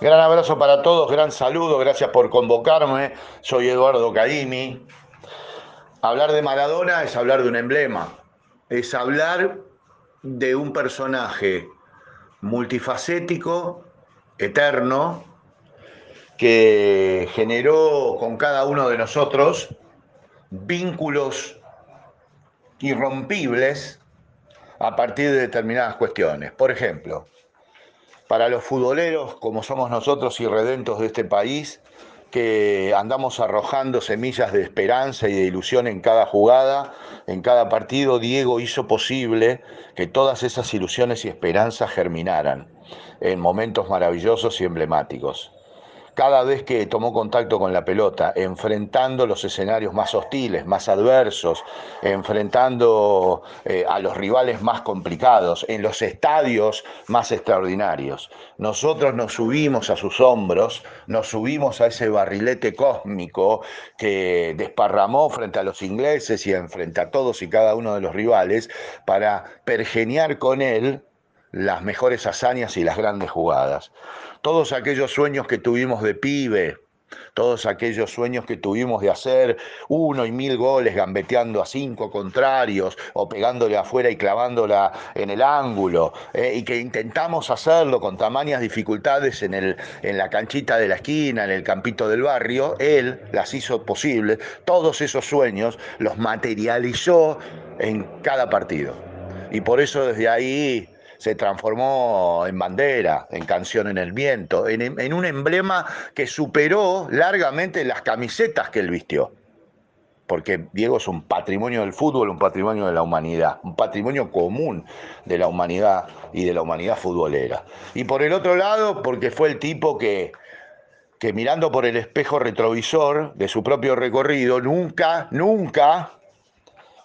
Gran abrazo para todos, gran saludo, gracias por convocarme. Soy Eduardo Caimi. Hablar de Maradona es hablar de un emblema, es hablar de un personaje multifacético, eterno, que generó con cada uno de nosotros vínculos irrompibles a partir de determinadas cuestiones. Por ejemplo, para los futboleros como somos nosotros y redentos de este país, que andamos arrojando semillas de esperanza y de ilusión en cada jugada, en cada partido, Diego hizo posible que todas esas ilusiones y esperanzas germinaran en momentos maravillosos y emblemáticos cada vez que tomó contacto con la pelota, enfrentando los escenarios más hostiles, más adversos, enfrentando eh, a los rivales más complicados, en los estadios más extraordinarios. Nosotros nos subimos a sus hombros, nos subimos a ese barrilete cósmico que desparramó frente a los ingleses y frente a todos y cada uno de los rivales para pergeniar con él las mejores hazañas y las grandes jugadas. Todos aquellos sueños que tuvimos de pibe, todos aquellos sueños que tuvimos de hacer uno y mil goles gambeteando a cinco contrarios o pegándole afuera y clavándola en el ángulo, eh, y que intentamos hacerlo con tamañas dificultades en, el, en la canchita de la esquina, en el campito del barrio, él las hizo posible, todos esos sueños los materializó en cada partido. Y por eso desde ahí se transformó en bandera, en canción en el viento, en, un emblema que superó largamente las camisetas que él vistió porque Diego es un patrimonio del fútbol, un patrimonio de la humanidad, un patrimonio común de la humanidad y de la humanidad futbolera. Y por el otro lado, porque fue el tipo que, que mirando por el espejo retrovisor de su propio recorrido, nunca, nunca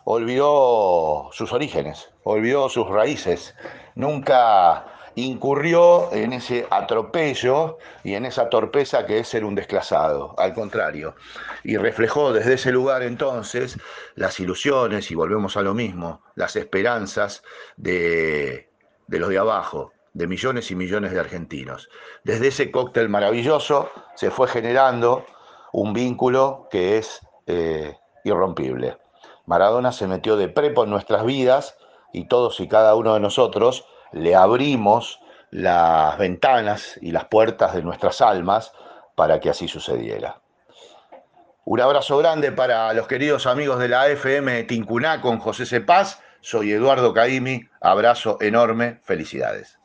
olvidó sus orígenes, olvidó sus raíces, nunca incurrió en ese atropello y en esa torpeza que es ser un desclasado, al contrario, y reflejó desde ese lugar entonces las ilusiones, y volvemos a lo mismo, las esperanzas de, los de abajo, de millones y millones de argentinos. Desde ese cóctel maravilloso se fue generando un vínculo que es eh, irrompible. Maradona se metió de prepo en nuestras vidas y todos y cada uno de nosotros le abrimos las ventanas y las puertas de nuestras almas para que así sucediera. Un abrazo grande para los queridos amigos de la FM Tincuná con José Cepaz. Soy Eduardo Caimi. Abrazo enorme. Felicidades.